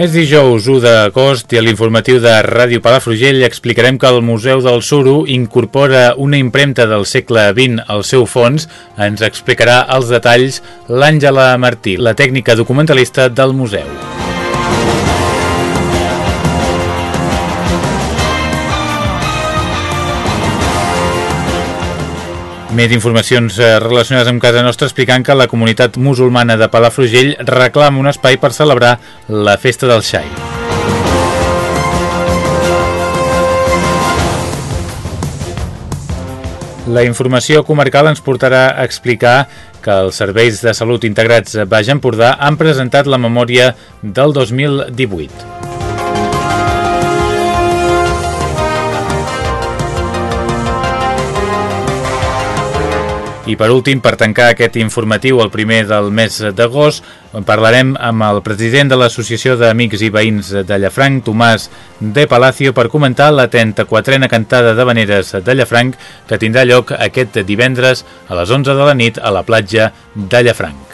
És dijous 1 d'agost i a l'informatiu de Ràdio Palafrugell explicarem que el Museu del Suro incorpora una impremta del segle XX al seu fons. Ens explicarà els detalls l'Àngela Martí, la tècnica documentalista del museu. Més informacions eh, relacionades amb casa nostra explicant que la comunitat musulmana de Palafrugell reclama un espai per celebrar la festa del xai. La informació comarcal ens portarà a explicar que els serveis de salut integrats Baix Empordà han presentat la memòria del 2018. I per últim, per tancar aquest informatiu el primer del mes d'agost, parlarem amb el president de l'Associació d'Amics i Veïns de Llafranc, Tomàs de Palacio, per comentar la 34a cantada de Veneres de Llafranc que tindrà lloc aquest divendres a les 11 de la nit a la platja de Llafranc.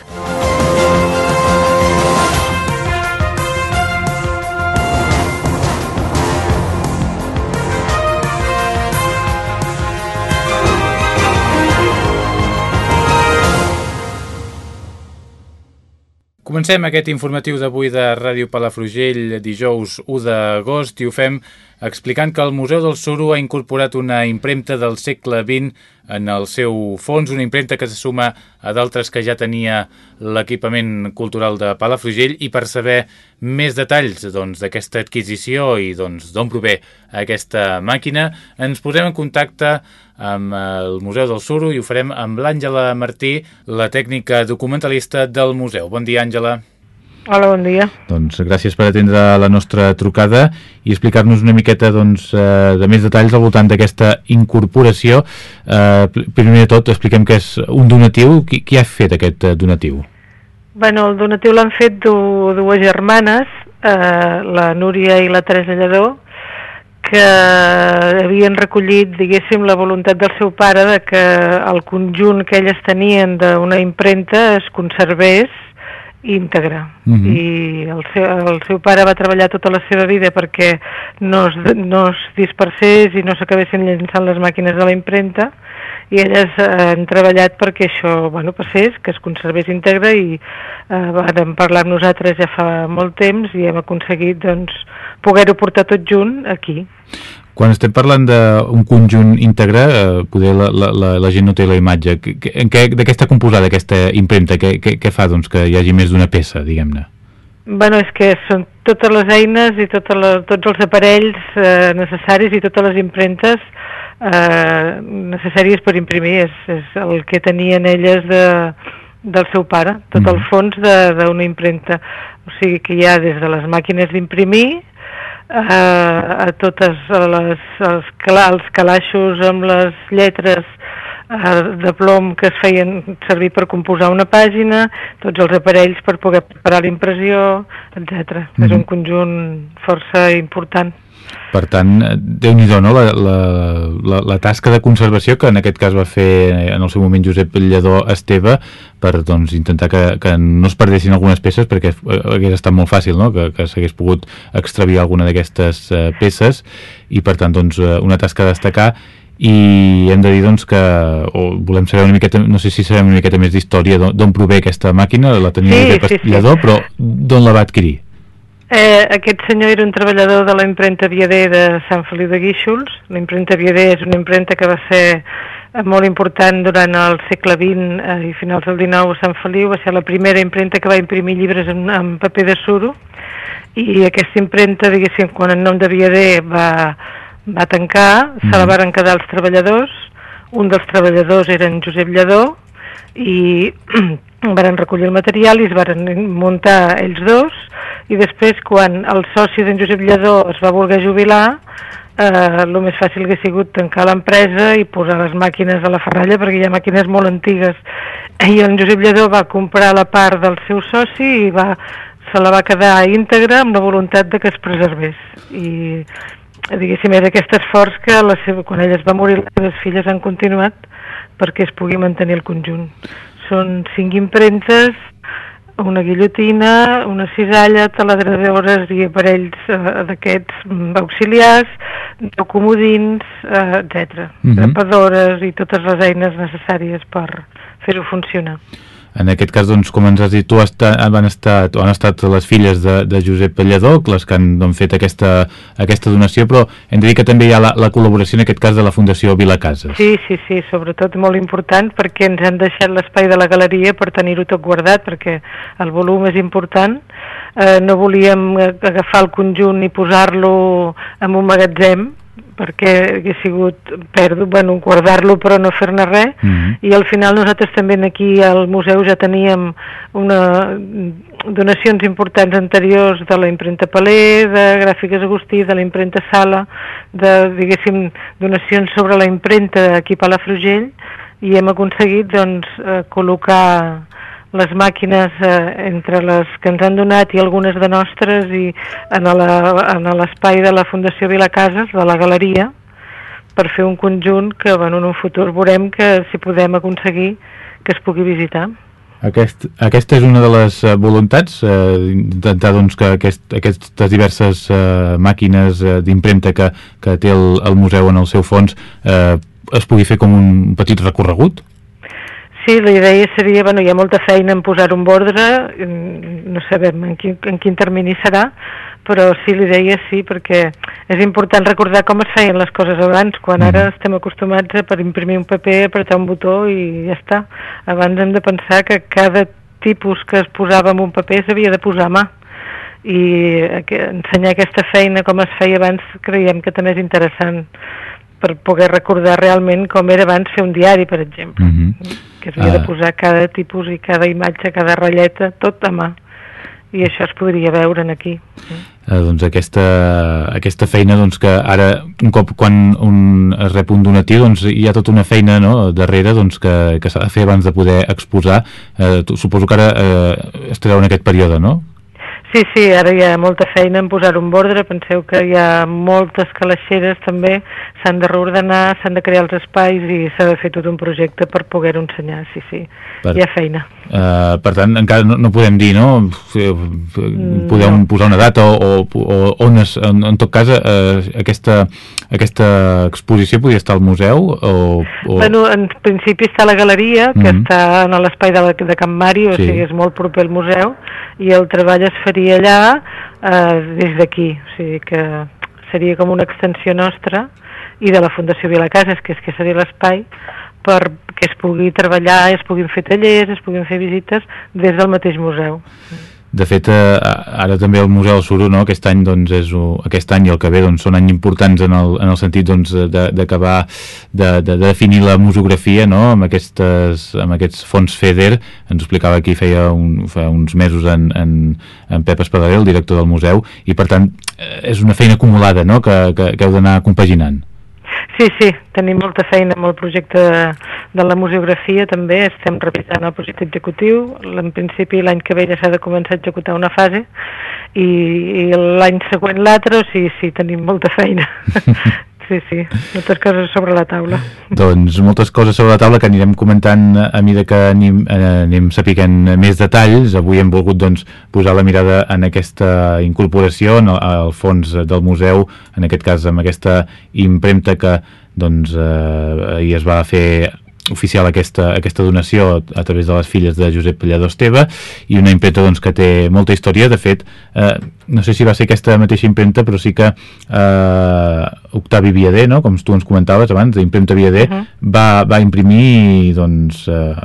Comencem aquest informatiu d'avui de Ràdio Palafrugell dijous 1 d'agost i ho fem explicant que el Museu del Suro ha incorporat una impremta del segle XX en el seu fons, una impremta que se suma a d'altres que ja tenia l'equipament cultural de Palafrugell i per saber més detalls doncs, d'aquesta doncs, adquisició i doncs, d'on prové aquesta màquina ens posem en contacte amb el Museu del Suro i ho farem amb l'Àngela Martí, la tècnica documentalista del museu. Bon dia, Àngela. Hola, bon dia. Doncs gràcies per atendre la nostra trucada i explicar-nos una miqueta doncs, eh, de més detalls al voltant d'aquesta incorporació. Eh, primer de tot, expliquem que és un donatiu. Qui, qui ha fet aquest eh, donatiu? Bueno, el donatiu l'han fet dues germanes, eh, la Núria i la Teresa Lledó, que havien recollit, diguéssim, la voluntat del seu pare de que el conjunt que elles tenien d'una impremta es conservés íntegre. Uh mhm. -huh. I el seu, el seu pare va treballar tota la seva vida perquè no es, no es dispersés i no s'acabessin llençant les màquines de la impremta i elles eh, han treballat perquè això bueno, passés, que es conservés íntegre i eh, vam parlar amb nosaltres ja fa molt temps i hem aconseguit doncs, poder-ho portar tot junt aquí. Quan estem parlant d'un conjunt íntegre, eh, poder la, la, la, la gent no té la imatge. En què, de què està composada aquesta impremta? Què, què, què fa doncs, que hi hagi més d'una peça, diguem-ne? Bueno, és que són totes les eines i tota la, tots els aparells eh, necessaris i totes les impremtes eh, necessàries per imprimir. És, és el que tenien elles de, del seu pare, tot mm. el fons d'una impremta. O sigui que hi ha des de les màquines d'imprimir a, a totes les, els, els calaixos amb les lletres de plom que es feien servir per composar una pàgina, tots els aparells per poder preparar l'impressió, etc. Mm -hmm. És un mhm. conjunt força important. Per tant, déu nhi no? La, la, la, la tasca de conservació que en aquest cas va fer en el seu moment Josep Lledó Esteve per doncs, intentar que, que no es perdessin algunes peces perquè hagués estat molt fàcil no? que, que s'hagués pogut extraviar alguna d'aquestes peces i per tant doncs, una tasca a destacar i hem de dir doncs, que o volem saber una miqueta, no sé si sabem una miqueta més d'història d'on prové aquesta màquina, la tenia sí, Josep sí, Lledó, sí. però d'on la va adquirir? Eh, aquest senyor era un treballador de la impremta Viader de Sant Feliu de Guíxols. La impremta Viader és una impremta que va ser molt important durant el segle XX eh, i finals del XIX a Sant Feliu. Va ser la primera impremta que va imprimir llibres en, en paper de suro i aquesta impremta, diguéssim, quan el nom de Viader va, va tancar, mm. se la varen quedar els treballadors, un dels treballadors era en Josep Lledó, i varen recollir el material i es varen muntar ells dos, i després quan el soci d'en Josep Lledó es va voler jubilar, eh, el més fàcil hauria sigut tancar l'empresa i posar les màquines a la ferralla perquè hi ha màquines molt antigues i en Josep Lledó va comprar la part del seu soci i va, se la va quedar íntegra amb la voluntat de que es preservés i diguéssim és aquest esforç que la seva, quan ella es va morir les seves filles han continuat perquè es pugui mantenir el conjunt són cinc impremtes una guillotina, una cisalla, taladradores i aparells eh, d'aquests auxiliars, comodins, eh, etc. Uh -huh. Grapadores i totes les eines necessàries per fer-ho funcionar. En aquest cas, doncs, com ens has dit, tu estat, van estat, han estat les filles de, de Josep Palladó, les que han doncs, fet aquesta, aquesta donació, però hem de dir que també hi ha la, la col·laboració, en aquest cas, de la Fundació Vilacases. Sí, sí, sí, sobretot molt important, perquè ens han deixat l'espai de la galeria per tenir-ho tot guardat, perquè el volum és important. Eh, no volíem agafar el conjunt i posar-lo en un magatzem, perquè hagués sigut perdre, bueno, guardar-lo però no fer-ne res mm -hmm. i al final nosaltres també aquí al museu ja teníem una, donacions importants anteriors de la impremta Palé, de Gràfiques Agustí, de la impremta Sala, de, diguéssim, donacions sobre la impremta aquí a Palafrugell i hem aconseguit doncs, eh, col·locar les màquines eh, entre les que ens han donat i algunes de nostres i en l'espai de la Fundació Vilacases, de la galeria, per fer un conjunt que bueno, en un futur veurem que si podem aconseguir que es pugui visitar. Aquest, aquesta és una de les uh, voluntats, uh, intentar doncs, que aquest, aquestes diverses uh, màquines uh, d'impremta que, que té el, el museu en el seu fons uh, es pugui fer com un petit recorregut? Sí, la idea seria, bueno, hi ha molta feina en posar un ordre, no sabem en quin, en quin termini serà, però sí, l'idea sí, perquè és important recordar com es feien les coses abans, quan ara mm. estem acostumats a per imprimir un paper, apretar un botó i ja està. Abans hem de pensar que cada tipus que es posava en un paper s'havia de posar a mà i ensenyar aquesta feina com es feia abans creiem que també és interessant per poder recordar realment com era abans fer un diari, per exemple. Mm -hmm que s'havia uh, de ah. posar cada tipus i cada imatge, cada ratlleta, tot a mà i això es podria veure aquí. Eh, doncs aquesta, aquesta feina doncs, que ara un cop quan un es rep un donatiu doncs, hi ha tota una feina no, darrere doncs, que, que s'ha de fer abans de poder exposar eh, suposo que ara eh, estareu en aquest període, no? Sí, sí, ara hi ha molta feina en posar un ordre, penseu que hi ha moltes calaixeres també, s'han de reordenar, s'han de crear els espais i s'ha de fer tot un projecte per poder-ho ensenyar, sí, sí, per, hi ha feina. Uh, per tant, encara no, no podem dir, no? Mm, podeu no. posar una data o, o, o on es, en, en tot cas uh, aquesta, aquesta exposició podria estar al museu? O, o... Bueno, en principi està a la galeria, que mm -hmm. està en l'espai de, de Can Mari, o sí. sigui, és molt proper al museu, i el treball es faria allà eh, des d'aquí, o sigui que seria com una extensió nostra i de la Fundació Vilacases, que és que seria l'espai perquè es pugui treballar, es puguin fer tallers, es puguin fer visites des del mateix museu. De fet, eh, ara també el Museu del Suro, no? aquest any doncs, és, aquest any i el que ve doncs, són anys importants en el, en el sentit doncs, d'acabar de, de, de definir la musografia no? amb, aquestes, amb aquests fons FEDER. Ens explicava aquí feia, un, feia uns mesos en, en, en Pep Espadaler, el director del museu, i per tant eh, és una feina acumulada no? que, que, que heu d'anar compaginant. Sí, sí, tenim molta feina amb el projecte de, la museografia també, estem revisant el projecte executiu, en principi l'any que ve ja s'ha de començar a executar una fase i, i l'any següent l'altre, o sigui, sí, tenim molta feina. Sí, sí, moltes coses sobre la taula. Doncs moltes coses sobre la taula que anirem comentant a mesura que anem, eh, anem sapiguent més detalls. Avui hem volgut doncs, posar la mirada en aquesta incorporació no, al fons del museu, en aquest cas amb aquesta impremta que doncs, eh, ahir es va fer oficial aquesta, aquesta donació a través de les filles de Josep Pallador Esteve i una impremta doncs, que té molta història de fet, eh, no sé si va ser aquesta mateixa impremta però sí que eh, Octavi Viader, no? com tu ens comentaves abans, d'impremta Viader, uh -huh. va, va imprimir doncs, uh,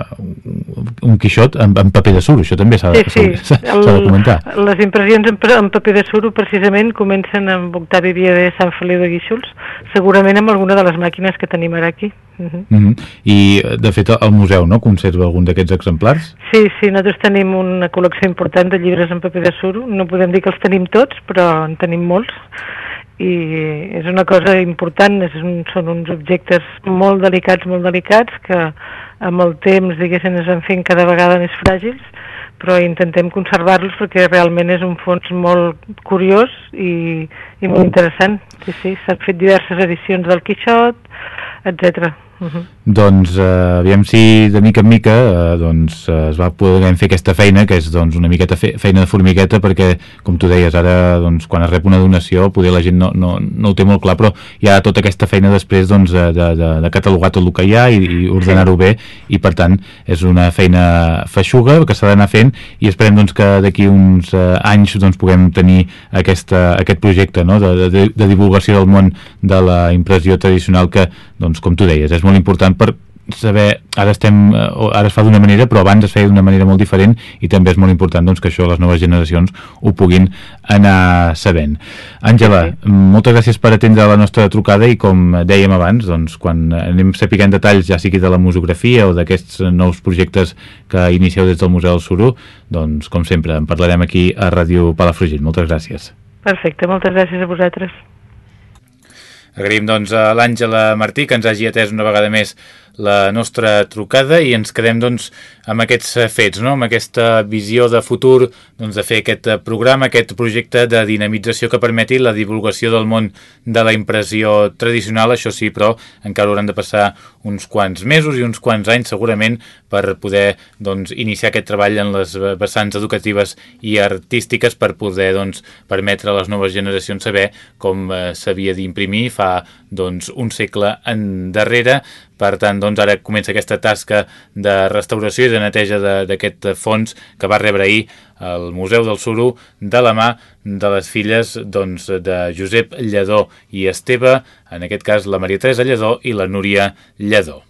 un Quixot en, en paper de suro, això també s'ha sí, sí. de comentar. Les impressions en, en paper de suro precisament comencen amb Octavi Viader Sant Feliu de Guíxols, segurament amb alguna de les màquines que tenim ara aquí. Uh -huh. Uh -huh. I, de fet, el museu no conserva algun d'aquests exemplars? Sí, sí, nosaltres tenim una col·lecció important de llibres en paper de suro, no podem dir que els tenim tots, però en tenim molts, i és una cosa important, és un, són uns objectes molt delicats, molt delicats, que amb el temps, diguéssim, es van fent cada vegada més fràgils, però intentem conservar-los perquè realment és un fons molt curiós i, i molt interessant. Sí, sí, s'han fet diverses edicions del Quixot, etc. Uh -huh. Doncs eh, aviam si de mica en mica eh, doncs, eh, es va poder fer aquesta feina que és doncs, una miqueta fe feina de formigueta perquè com tu deies ara doncs, quan es rep una donació poder la gent no, no, no ho té molt clar però hi ha tota aquesta feina després doncs, de, de, de catalogar tot el que hi ha i, i ordenar-ho bé i per tant és una feina feixuga que s'ha d'anar fent i esperem doncs, que d'aquí uns eh, anys doncs, puguem tenir aquesta, aquest projecte no? de, de, de divulgació del món de la impressió tradicional que doncs, com tu deies és molt molt important per saber, ara estem eh, ara es fa d'una manera però abans es feia d'una manera molt diferent i també és molt important doncs, que això les noves generacions ho puguin anar sabent. Àngela, sí. moltes gràcies per atendre la nostra trucada i com dèiem abans, doncs, quan anem sapiguent detalls ja sigui de la musografia o d'aquests nous projectes que inicieu des del Museu del Suru, doncs com sempre en parlarem aquí a Ràdio Palafrugell. Moltes gràcies. Perfecte, moltes gràcies a vosaltres. Agraïm doncs a l'Àngela Martí que ens hagi atès una vegada més la nostra trucada i ens quedem doncs amb aquests fets, no? amb aquesta visió de futur doncs, de fer aquest programa, aquest projecte de dinamització que permeti la divulgació del món de la impressió tradicional, això sí, però encara hauran de passar uns quants mesos i uns quants anys segurament per poder doncs, iniciar aquest treball en les vessants educatives i artístiques per poder doncs, permetre a les noves generacions saber com eh, s'havia d'imprimir fa doncs, un segle endarrere per tant, doncs, ara comença aquesta tasca de restauració i de neteja d'aquest fons que va rebre ahir el Museu del Suro de la mà de les filles doncs, de Josep Lledó i Esteve, en aquest cas la Maria Teresa Lledó i la Núria Lledó.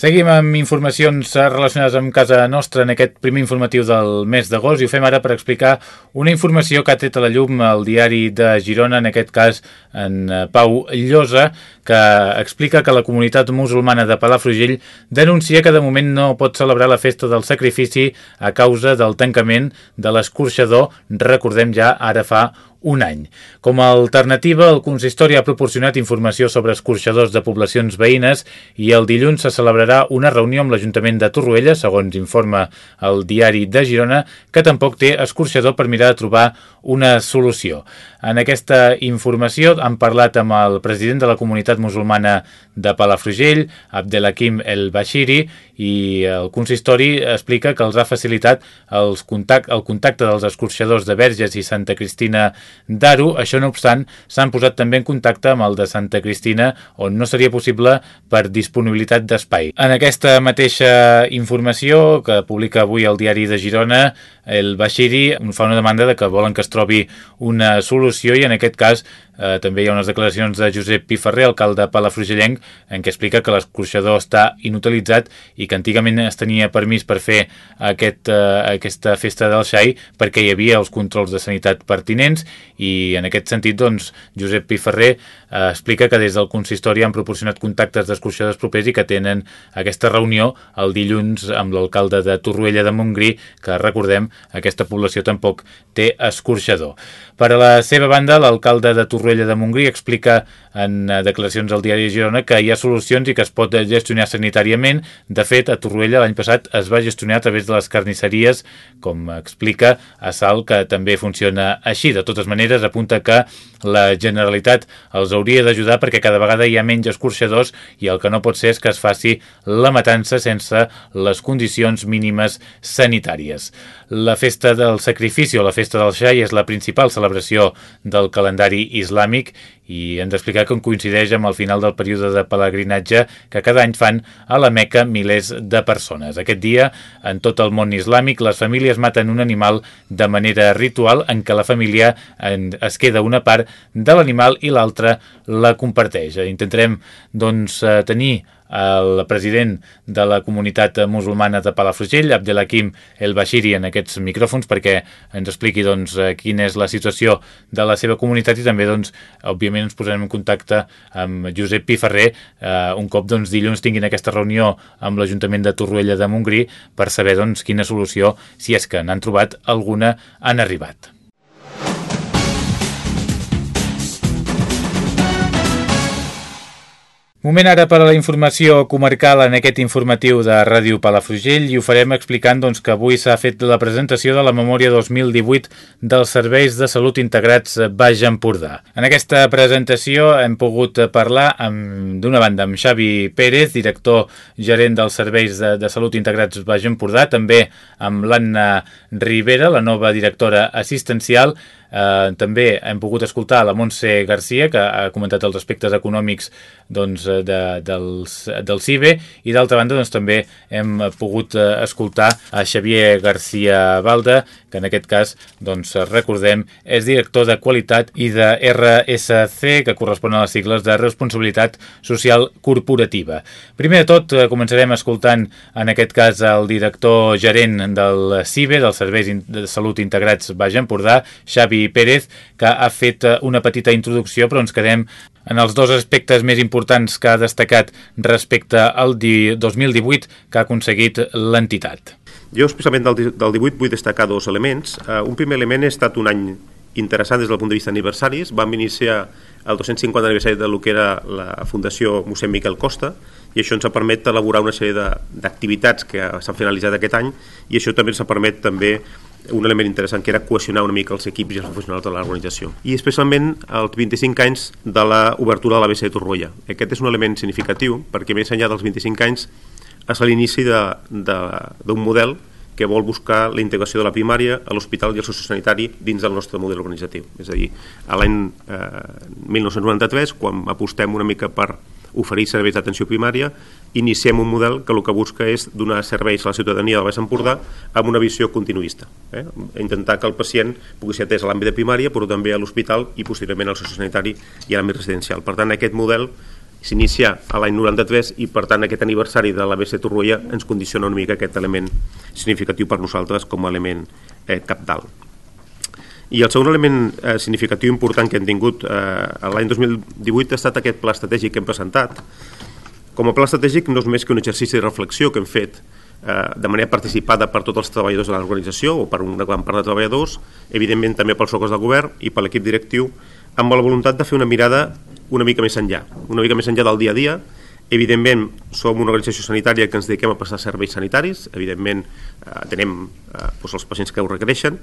Seguim amb informacions relacionades amb casa nostra en aquest primer informatiu del mes d'agost i ho fem ara per explicar una informació que ha tret a la llum el diari de Girona, en aquest cas en eh, Pau Llosa, que explica que la comunitat musulmana de Palafrugell denuncia que de moment no pot celebrar la festa del sacrifici a causa del tancament de l'escorxador, recordem ja ara fa un any. Com a alternativa, el consistori ha proporcionat informació sobre escorxadors de poblacions veïnes i el dilluns se celebrarà una reunió amb l'Ajuntament de Torroella, segons informa el diari de Girona, que tampoc té escorxador per mirar de trobar una solució. En aquesta informació han parlat amb el president de la comunitat musulmana de Palafrugell, Abdelhakim El Bashiri, i el consistori explica que els ha facilitat els contact, el contacte dels escorxadors de Verges i Santa Cristina d'Aro. Això, no obstant, s'han posat també en contacte amb el de Santa Cristina, on no seria possible per disponibilitat d'espai. En aquesta mateixa informació que publica avui el diari de Girona, el Bashiri fa una demanda de que volen que es trobi una solució i en aquest cas Eh, també hi ha unes declaracions de Josep Piferrer, alcalde Palafrugellenc, en què explica que l'escorxador està inutilitzat i que antigament es tenia permís per fer aquest, eh, aquesta festa del xai perquè hi havia els controls de sanitat pertinents i en aquest sentit doncs, Josep Piferrer eh, explica que des del consistori han proporcionat contactes d'escorxadors propers i que tenen aquesta reunió el dilluns amb l'alcalde de Torroella de Montgrí, que recordem, aquesta població tampoc té escorxador. Per a la seva banda, l'alcalde de Torroella Torroella de Montgrí explica en eh, declaracions al diari Girona que hi ha solucions i que es pot gestionar sanitàriament. De fet, a Torroella l'any passat es va gestionar a través de les carnisseries, com explica a Sal, que també funciona així. De totes maneres, apunta que la Generalitat els hauria d'ajudar perquè cada vegada hi ha menys escorxadors i el que no pot ser és que es faci la matança sense les condicions mínimes sanitàries. La festa del sacrifici o la festa del xai és la principal celebració del calendari islàmic i hem d'explicar com coincideix amb el final del període de pelegrinatge que cada any fan a la Meca milers de persones. Aquest dia, en tot el món islàmic, les famílies maten un animal de manera ritual en què la família es queda una part de l'animal i l'altra la comparteix. Intentarem doncs, eh, tenir el president de la comunitat musulmana de Palafrugell, Abdelhakim El Bashiri, en aquests micròfons perquè ens expliqui doncs, eh, quina és la situació de la seva comunitat i també, doncs, òbviament, ens posarem en contacte amb Josep Piferrer eh, un cop doncs, dilluns tinguin aquesta reunió amb l'Ajuntament de Torroella de Montgrí per saber doncs, quina solució, si és que n'han trobat alguna, han arribat. Moment ara per a la informació comarcal en aquest informatiu de Ràdio Palafrugell i ho farem explicant doncs, que avui s'ha fet la presentació de la memòria 2018 dels serveis de salut integrats Baix Empordà. En aquesta presentació hem pogut parlar d'una banda amb Xavi Pérez, director gerent dels serveis de, de salut integrats Baix Empordà, també amb l'Anna Rivera, la nova directora assistencial, Eh, també hem pogut escoltar la Montse Garcia, que ha comentat els aspectes econòmics doncs, de, dels, del CIBE, i d'altra banda doncs, també hem pogut eh, escoltar a Xavier Garcia Balda, que en aquest cas, doncs, recordem, és director de qualitat i de RSC, que correspon a les sigles de responsabilitat social corporativa. Primer de tot, eh, començarem escoltant, en aquest cas, el director gerent del CIBE, dels Serveis de Salut Integrats Baix Empordà, Xavi Pérez, que ha fet eh, una petita introducció, però ens quedem en els dos aspectes més importants que ha destacat respecte al 2018 que ha aconseguit l'entitat. Jo, especialment del, del 18, vull destacar dos elements. Uh, un primer element ha estat un any interessant des del punt de vista aniversaris. Vam iniciar el 250 aniversari de lo que era la Fundació mossèn Miquel Costa i això ens ha permet elaborar una sèrie d'activitats que s'han finalitzat aquest any i això també ens ha permet també un element interessant que era cohesionar una mica els equips i els professionals de l'organització. I especialment els 25 anys de l'obertura de l'ABC de Torroella. Aquest és un element significatiu perquè més enllà dels 25 anys és l'inici d'un model que vol buscar la integració de la primària a l'hospital i el sociosanitari dins del nostre model organitzatiu. És a dir, a l'any eh, 1993, quan apostem una mica per oferir serveis d'atenció primària, iniciem un model que el que busca és donar serveis a la ciutadania del Baix Empordà amb una visió continuista. Eh? Intentar que el pacient pugui ser atès a l'àmbit de primària, però també a l'hospital i posteriorment al sociosanitari i a l'àmbit residencial. Per tant, aquest model s'inicia a l'any 93 i per tant aquest aniversari de l'ABC Torroella ens condiciona una mica aquest element significatiu per nosaltres com a element eh, capdalt. I el segon element eh, significatiu important que hem tingut eh, l'any 2018 ha estat aquest pla estratègic que hem presentat. Com a pla estratègic no és més que un exercici de reflexió que hem fet eh, de manera participada per tots els treballadors de l'organització o per una gran part de treballadors, evidentment també pels socors del govern i per l'equip directiu, amb la voluntat de fer una mirada una mica més enllà, una mica més enllà del dia a dia, Evidentment, som una organització sanitària que ens dediquem a passar serveis sanitaris, evidentment eh, tenem eh, doncs els pacients que ho requereixen,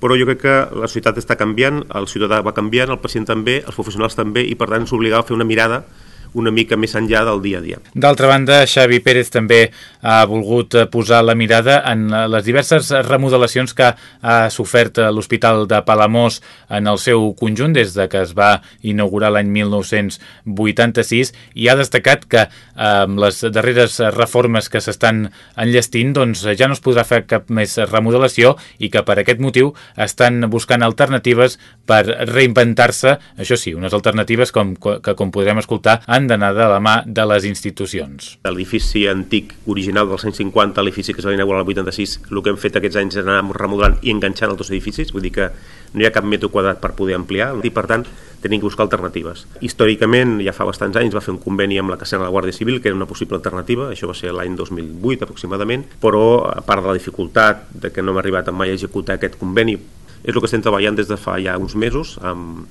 però jo crec que la societat està canviant, el ciutadà va canviant, el pacient també, els professionals també, i per tant ens obligava a fer una mirada una mica més enllà del dia a dia. D'altra banda, Xavi Pérez també ha volgut posar la mirada en les diverses remodelacions que ha sofert l'Hospital de Palamós en el seu conjunt des de que es va inaugurar l'any 1986 i ha destacat que amb les darreres reformes que s'estan enllestint doncs ja no es podrà fer cap més remodelació i que per aquest motiu estan buscant alternatives per reinventar-se, això sí, unes alternatives com, que com podrem escoltar han han d'anar de la mà de les institucions. L'edifici antic original dels anys 50, l'edifici que es va inaugurar el 86, el que hem fet aquests anys és anar remodelant i enganxant els dos edificis, vull dir que no hi ha cap metre quadrat per poder ampliar i per tant tenim que buscar alternatives. Històricament, ja fa bastants anys, va fer un conveni amb la casena de la Guàrdia Civil, que era una possible alternativa, això va ser l'any 2008 aproximadament, però a part de la dificultat de que no hem arribat mai a executar aquest conveni, és el que estem treballant des de fa ja uns mesos amb,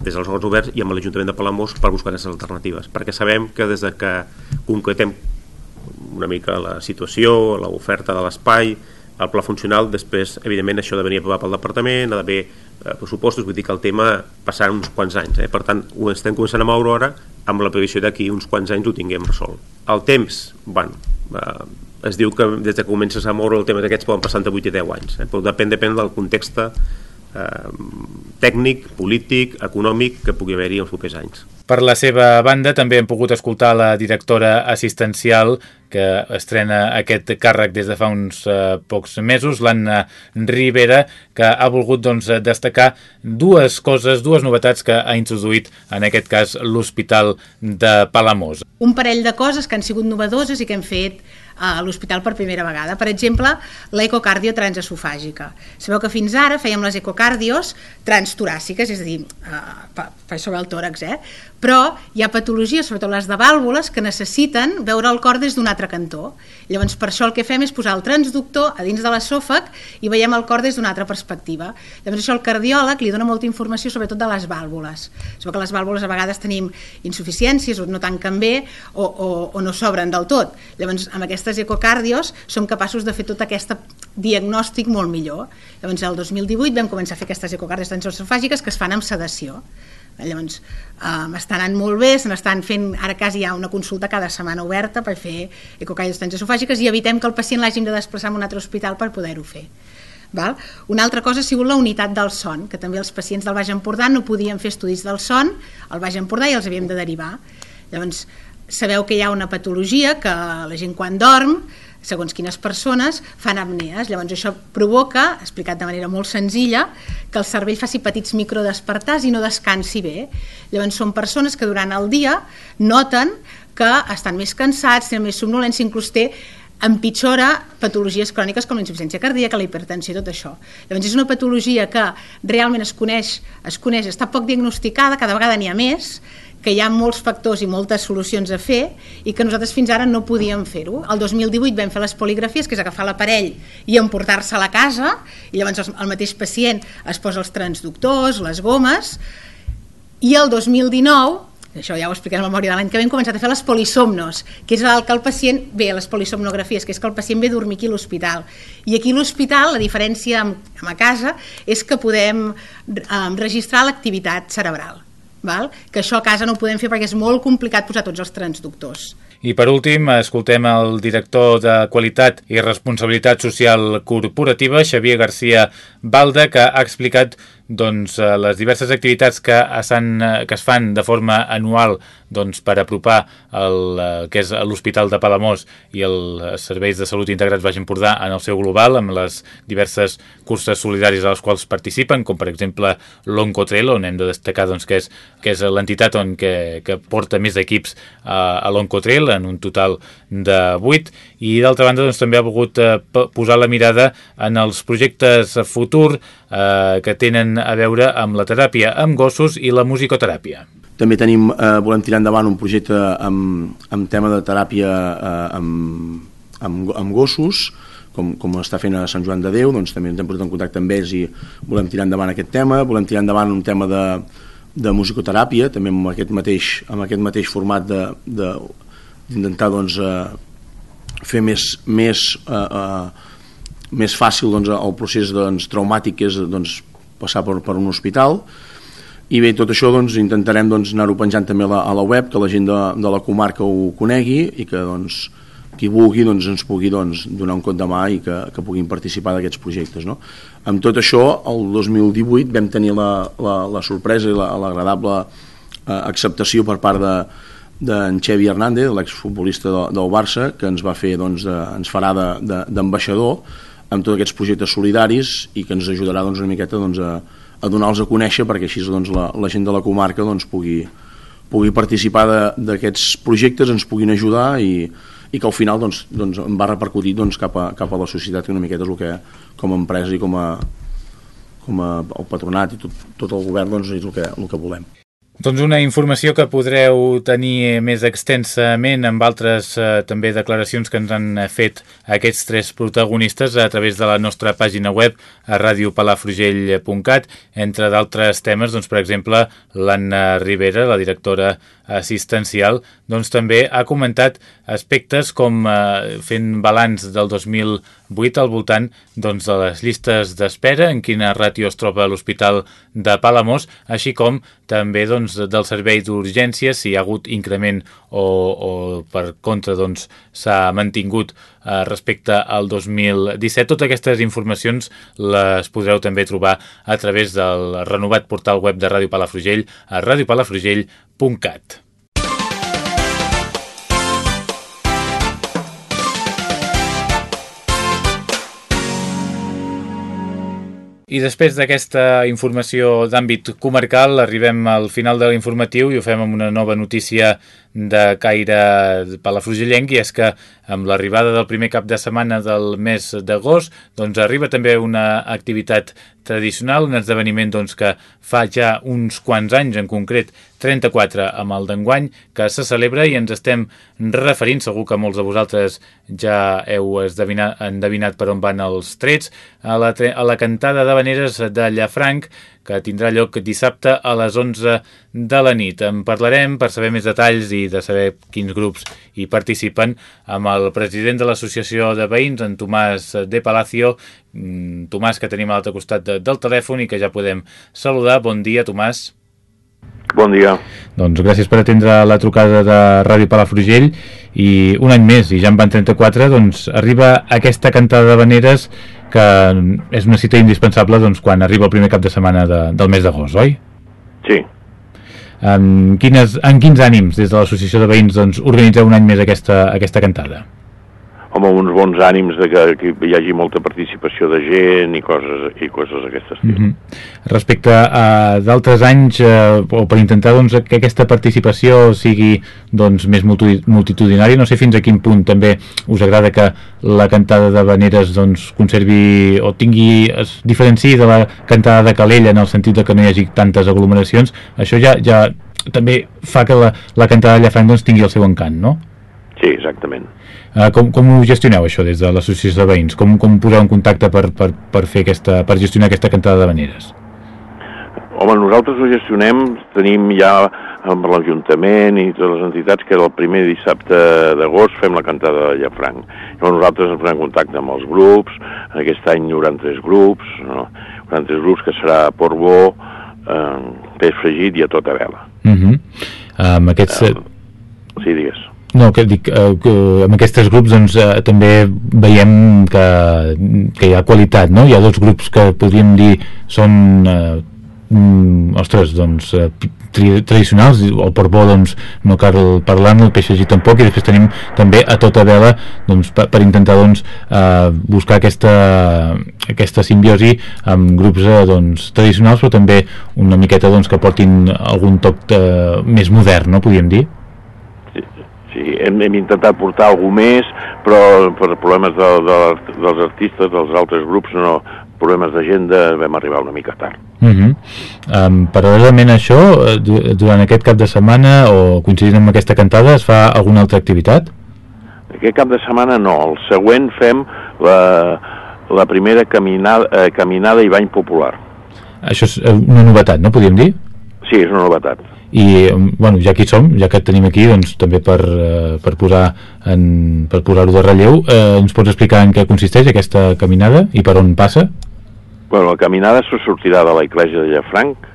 des dels òrgans oberts i amb l'Ajuntament de Palamós per buscar aquestes alternatives, perquè sabem que des de que concretem una mica la situació, l'oferta de l'espai, el pla funcional, després, evidentment, això ha de venir aprovat pel departament, ha d'haver eh, pressupostos, vull dir que el tema passarà uns quants anys. Eh? Per tant, ho estem començant a moure ara amb la previsió d'aquí uns quants anys ho tinguem resolt. El temps, bueno, eh, es diu que des que comences a moure el tema d'aquests poden passar entre 8 i 10 anys, eh? però depèn, depèn del context eh, tècnic, polític, econòmic que pugui haver-hi els propers anys. Per la seva banda també hem pogut escoltar la directora assistencial que estrena aquest càrrec des de fa uns uh, pocs mesos, l'Anna Rivera, que ha volgut doncs, destacar dues coses, dues novetats que ha introduït, en aquest cas, l'Hospital de Palamós. Un parell de coses que han sigut novedoses i que hem fet a l'hospital per primera vegada. Per exemple, l'ecocardio transesofàgica. Sabeu que fins ara fèiem les ecocardios transtoràciques, és a dir, eh, sobre el tòrax, eh? Però hi ha patologies, sobretot les de vàlvules, que necessiten veure el cor des d'un altre cantó. Llavors, per això el que fem és posar el transductor a dins de l'esòfag i veiem el cor des d'una altra perspectiva. Llavors, això al cardiòleg li dona molta informació sobretot de les vàlvules. Sabeu que les vàlvules a vegades tenim insuficiències o no tanquen bé o, o, o no s'obren del tot. Llavors, amb aquestes ecocardios som capaços de fer tot aquest diagnòstic molt millor. Llavors, el 2018 vam començar a fer aquestes ecocardios transesofàgiques que es fan amb sedació. Llavors, um, estan anant molt bé, se n'estan fent, ara quasi hi ha una consulta cada setmana oberta per fer ecocardios transesofàgiques i evitem que el pacient l'hàgim de desplaçar a un altre hospital per poder-ho fer. Val? Una altra cosa ha sigut la unitat del son, que també els pacients del Baix Empordà no podien fer estudis del son al Baix Empordà i els havíem de derivar. Llavors, sabeu que hi ha una patologia que la gent quan dorm segons quines persones fan apnees. Llavors això provoca, explicat de manera molt senzilla, que el cervell faci petits microdespertars i no descansi bé. Llavors són persones que durant el dia noten que estan més cansats, tenen més somnolència, inclús té empitjora patologies cròniques com la insuficiència cardíaca, la hipertensió tot això. Llavors és una patologia que realment es coneix, es coneix, està poc diagnosticada, cada vegada n'hi ha més, que hi ha molts factors i moltes solucions a fer i que nosaltres fins ara no podíem fer-ho. El 2018 vam fer les poligrafies, que és agafar l'aparell i emportar-se a la casa, i llavors el mateix pacient es posa els transductors, les gomes, i el 2019 això ja ho expliquem a la memòria de l'any que vam començat a fer les polisomnos, que és el que el pacient ve a les polisomnografies, que és que el pacient ve a dormir aquí a l'hospital. I aquí a l'hospital, la diferència amb, amb a casa, és que podem eh, registrar l'activitat cerebral val? que això a casa no ho podem fer perquè és molt complicat posar tots els transductors. I per últim, escoltem el director de Qualitat i Responsabilitat Social Corporativa, Xavier García Balda, que ha explicat doncs, eh, les diverses activitats que, estan, eh, que es fan de forma anual doncs, per apropar el, eh, que és l'Hospital de Palamós i els serveis de salut integrats Baix Empordà en el seu global, amb les diverses curses solidàries a les quals participen, com per exemple l'Oncotrail, on hem de destacar doncs, que és, que és l'entitat on que, que porta més equips a, a l'Oncotrail, en un total de 8, i d'altra banda doncs, també ha volgut eh, posar la mirada en els projectes futur eh, que tenen a veure amb la teràpia amb gossos i la musicoteràpia. També tenim, eh, volem tirar endavant un projecte amb, amb tema de teràpia eh, amb, amb, amb gossos, com, com està fent a Sant Joan de Déu, doncs també ens hem posat en contacte amb ells i volem tirar endavant aquest tema, volem tirar endavant un tema de, de musicoteràpia, també amb aquest mateix, amb aquest mateix format d'intentar doncs, eh, fer més, més, eh, eh, més fàcil doncs, el procés doncs, traumàtic que és doncs, passar per, per un hospital i bé, tot això doncs, intentarem doncs, anar-ho penjant també a la, a la web, que la gent de, de la comarca ho conegui i que doncs, qui vulgui doncs, ens pugui doncs, donar un cop de mà i que, que puguin participar d'aquests projectes. No? Amb tot això, el 2018 vam tenir la, la, la sorpresa i l'agradable eh, acceptació per part de, d'en Xevi Hernández, l'exfutbolista de, del Barça, que ens va fer, doncs, de, ens farà d'ambaixador amb tots aquests projectes solidaris i que ens ajudarà doncs, una miqueta doncs, a, a donar-los a conèixer perquè així doncs, la, la gent de la comarca doncs, pugui, pugui participar d'aquests projectes, ens puguin ajudar i, i que al final doncs, doncs, em va repercutir doncs, cap, a, cap a la societat que una miqueta és el que com a empresa i com a, com a el patronat i tot, tot el govern doncs, és el que, el que volem. Doncs una informació que podreu tenir més extensament amb altres eh, també declaracions que ens han fet aquests tres protagonistes a través de la nostra pàgina web a radiopalafrugell.cat entre d'altres temes, doncs, per exemple l'Anna Rivera, la directora assistencial, doncs també ha comentat aspectes com eh, fent balanç del 2008 al voltant doncs, de les llistes d'espera, en quina ràtio es troba l'Hospital de Palamós, així com també doncs, del servei d'urgències, si hi ha hagut increment o, o per contra doncs, s'ha doncs, mantingut eh, respecte al 2017. Totes aquestes informacions les podreu també trobar a través del renovat portal web de Ràdio Palafrugell a radiopalafrugell.cat. I després d'aquesta informació d'àmbit comarcal arribem al final de l'informatiu i ho fem amb una nova notícia de caire palafrugellenc i és que amb l'arribada del primer cap de setmana del mes d'agost doncs arriba també una activitat tradicional, un esdeveniment doncs, que fa ja uns quants anys, en concret 34 amb el d'enguany, que se celebra i ens estem referint, segur que molts de vosaltres ja heu endevinat per on van els trets, a la, a la cantada de Veneres de Llafranc, que tindrà lloc dissabte a les 11 de la nit. En parlarem per saber més detalls i de saber quins grups hi participen amb el president de l'Associació de Veïns, en Tomàs de Palacio, mm, Tomàs que tenim a l'altre costat de, del telèfon i que ja podem saludar. Bon dia, Tomàs. Bon dia. Doncs gràcies per atendre la trucada de Ràdio Palafrugell i un any més, i ja en van 34, doncs arriba aquesta cantada de veneres que és una cita indispensable doncs, quan arriba el primer cap de setmana de, del mes d'agost, oi? Sí. En, quines, en quins ànims des de l'Associació de Veïns doncs, organitzeu un any més aquesta, aquesta cantada? Home, uns bons ànims de que, que hi hagi molta participació de gent i coses, i coses d'aquest estil. Mm -hmm. Respecte a d'altres anys, eh, o per intentar doncs, que aquesta participació sigui doncs, més multitudinària, no sé fins a quin punt també us agrada que la cantada de Veneres doncs, conservi o tingui, es diferenciï de la cantada de Calella en el sentit de que no hi hagi tantes aglomeracions, això ja, ja també fa que la, la cantada de Llafranc doncs, tingui el seu encant, no? Sí, exactament. Uh, com, com ho gestioneu això des de l'associació de veïns? Com, com poseu en contacte per, per, per, fer aquesta, per gestionar aquesta cantada de veneres? Home, nosaltres ho gestionem, tenim ja amb l'Ajuntament i totes les entitats que el primer dissabte d'agost fem la cantada de Llafranc. Llavors nosaltres ens posem en contacte amb els grups, aquest any hi haurà tres grups, no? hi haurà tres grups que serà Portbó, eh, peix fregit i a tota vela. Uh -huh. um, aquests... Uh, sí, digues. No, que dic, eh, que amb aquests grups doncs, eh, també veiem que, que hi ha qualitat, no? Hi ha dos grups que podríem dir són, eh, mm, ostres, doncs, eh, tradicionals, el portbó doncs, no cal parlar-ne, el peix tampoc, i després tenim també a tota vela doncs, per, per intentar doncs, eh, buscar aquesta, aquesta simbiosi amb grups eh, doncs, tradicionals, però també una miqueta doncs, que portin algun toc eh, més modern, no podríem dir? Sí, hem, hem intentat portar alguna més, però per problemes de, de, dels artistes, dels altres grups, no, problemes d'agenda, vam arribar una mica tard. Uh -huh. um, paral·lelament a això, eh, durant aquest cap de setmana, o coincidint amb aquesta cantada, es fa alguna altra activitat? Aquest cap de setmana no, el següent fem la, la primera caminada, eh, caminada i bany popular. Això és eh, una novetat, no podríem dir? Sí, és una novetat i bueno, ja que som, ja que tenim aquí doncs, també per, eh, per posar en, per posar-ho de relleu eh, ens pots explicar en què consisteix aquesta caminada i per on passa? Bueno, la caminada se sortirà de la iglesia de Llafranc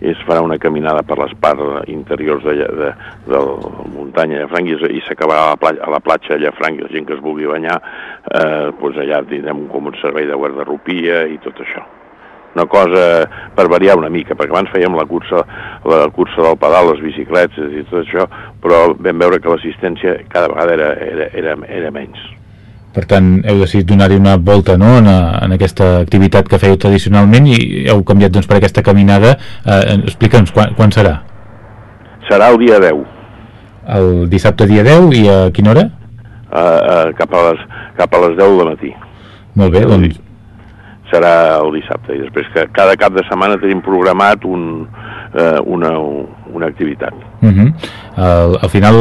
es farà una caminada per les parts interiors de, de, de la muntanya de Llafranc i, i s'acabarà a, a la platja de Llafranc i la gent que es vulgui banyar eh, doncs allà tindrem com un servei de guardarropia i tot això una cosa per variar una mica, perquè abans fèiem la cursa, la cursa del pedal, les bicicletes i tot això, però vam veure que l'assistència cada vegada era, era, era, era menys. Per tant, heu decidit donar-hi una volta no? en, en aquesta activitat que fèieu tradicionalment i heu canviat doncs, per aquesta caminada. Eh, Explica'ns, quan, quan serà? Serà el dia 10. El dissabte dia 10 i a quina hora? Uh, uh, cap, a les, cap a les 10 de matí. Molt bé, doncs serà el dissabte i després que cada cap de setmana tenim programat un, eh, una, una activitat. Uh -huh. uh, al final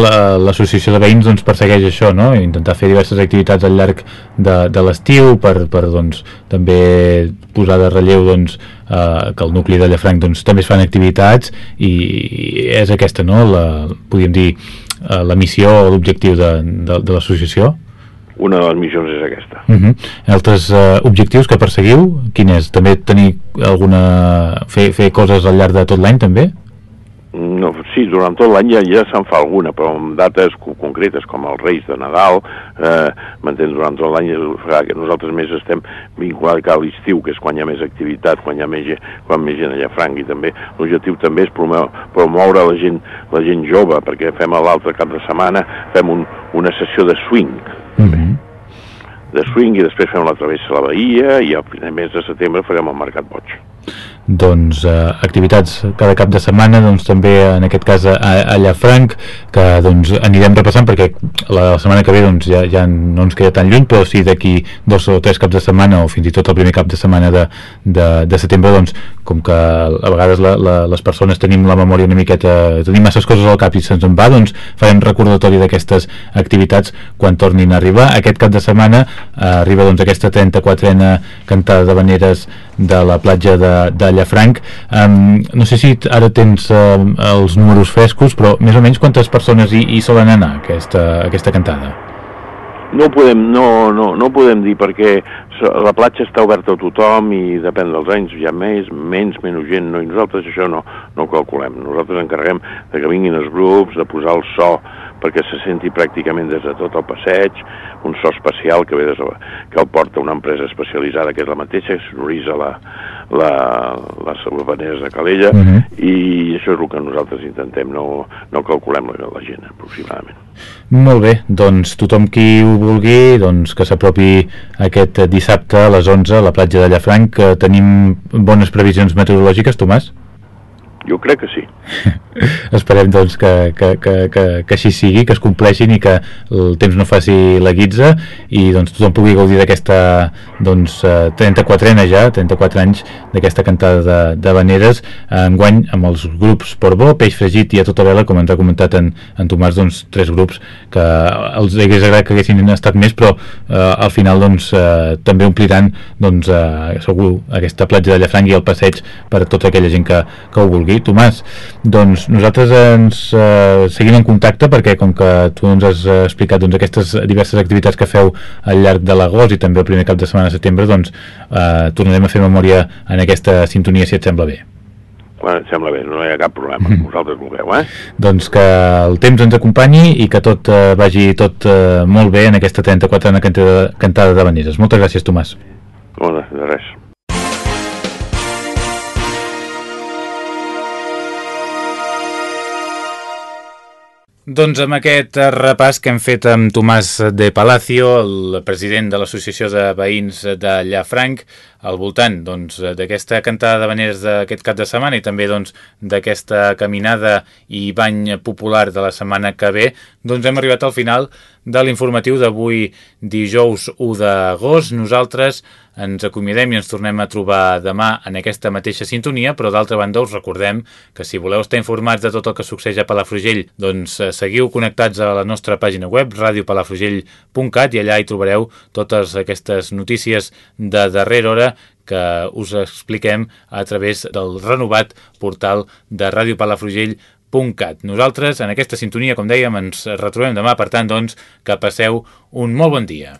l'associació de veïns doncs, persegueix això, no? intentar fer diverses activitats al llarg de, de l'estiu per, per doncs, també posar de relleu doncs, uh, que el nucli de Llafranc doncs, també es fan activitats i és aquesta, no? La, podríem dir eh, la missió o l'objectiu de, de, de l'associació? Una de les missions és aquesta. Uh -huh. Altres uh, objectius que perseguiu, quin és? També tenir alguna... fer, fer coses al llarg de tot l'any, també? No, sí, durant tot l'any ja, ja se'n fa alguna, però amb dates concretes com els Reis de Nadal, eh, m'entens, durant tot l'any que nosaltres més estem vinculats a l'estiu, que és quan hi ha més activitat, quan hi ha més, quan més gent allà franc, i també l'objectiu també és promoure, promoure la, gent, la gent jove, perquè fem l'altre cap de setmana, fem un, una sessió de swing, mm -hmm. de swing, i després fem la travessa a la Bahia, i al primer mes de setembre farem el Mercat Boig doncs, eh, activitats cada cap de setmana doncs, també en aquest cas a, a Llafranc que doncs, anirem repassant perquè la setmana que ve doncs, ja, ja no ens queda tan lluny però sí d'aquí dos o tres caps de setmana o fins i tot el primer cap de setmana de, de, de setembre doncs, com que a vegades la, la, les persones tenim la memòria una miqueta tenim masses coses al cap i se'ns en va doncs farem recordatori d'aquestes activitats quan tornin a arribar. Aquest cap de setmana eh, arriba doncs, aquesta 34a cantada de veneres de la platja de, de Llafranc um, no sé si ara tens uh, els números frescos però més o menys quantes persones hi, hi solen anar aquesta, aquesta cantada? No podem, no, no, no podem dir perquè la platja està oberta a tothom i depèn dels anys, hi ha més, menys, menys gent, no, i nosaltres això no, no calculem. Nosaltres encarreguem de que vinguin els grups, de posar el so perquè se senti pràcticament des de tot el passeig, un so especial que ve des de, que el porta una empresa especialitzada que és la mateixa, que sonorisa la, la, urbaneres de Calella, uh. -huh. i això és el que nosaltres intentem, no, no calculem la, la gent aproximadament. Molt bé, doncs tothom qui ho vulgui doncs que s'apropi aquest dissabte a les 11 a la platja de Llafranc. Tenim bones previsions meteorològiques, Tomàs? Jo crec que sí. Esperem doncs que, que, que, que, que així sigui, que es compleixin i que el temps no faci la guitza i doncs tothom pugui gaudir d'aquesta doncs 34ena eh, ja, 34 anys d'aquesta cantada de, de veneres enguany amb els grups Portbó, Peix Fregit i a tota vela, com ens ha comentat en, en Tomàs, doncs tres grups que els hagués agradat que haguessin estat més però eh, al final doncs eh, també ompliran doncs eh, segur aquesta platja de Llafranc i el passeig per tota aquella gent que, que ho vulgui. Tomàs, doncs nosaltres ens eh, seguim en contacte perquè com que tu ens has explicat doncs, aquestes diverses activitats que feu al llarg de l'agost i també el primer cap de setmana de setembre doncs eh, tornarem a fer memòria en aquesta sintonia si et sembla bé quan et sembla bé, no hi ha cap problema, mm. vosaltres vulgueu, eh? Doncs que el temps ens acompanyi i que tot eh, vagi tot eh, molt bé en aquesta 34a cantada, cantada de Vaneres. Moltes gràcies, Tomàs. Bona, de res. Doncs amb aquest repàs que hem fet amb Tomàs de Palacio, el president de l'Associació de Veïns de Llafranc, al voltant doncs, d'aquesta doncs, cantada de veneres d'aquest cap de setmana i també doncs, d'aquesta doncs, caminada i bany popular de la setmana que ve, doncs hem arribat al final de l'informatiu d'avui dijous 1 d'agost. Nosaltres ens acomiadem i ens tornem a trobar demà en aquesta mateixa sintonia, però d'altra banda us recordem que si voleu estar informats de tot el que succeeix a Palafrugell, doncs eh, seguiu connectats a la nostra pàgina web radiopalafrugell.cat i allà hi trobareu totes aquestes notícies de darrera hora que us expliquem a través del renovat portal de radiopalafrugell.cat. Nosaltres, en aquesta sintonia, com dèiem, ens retrobem demà, per tant, doncs, que passeu un molt bon dia.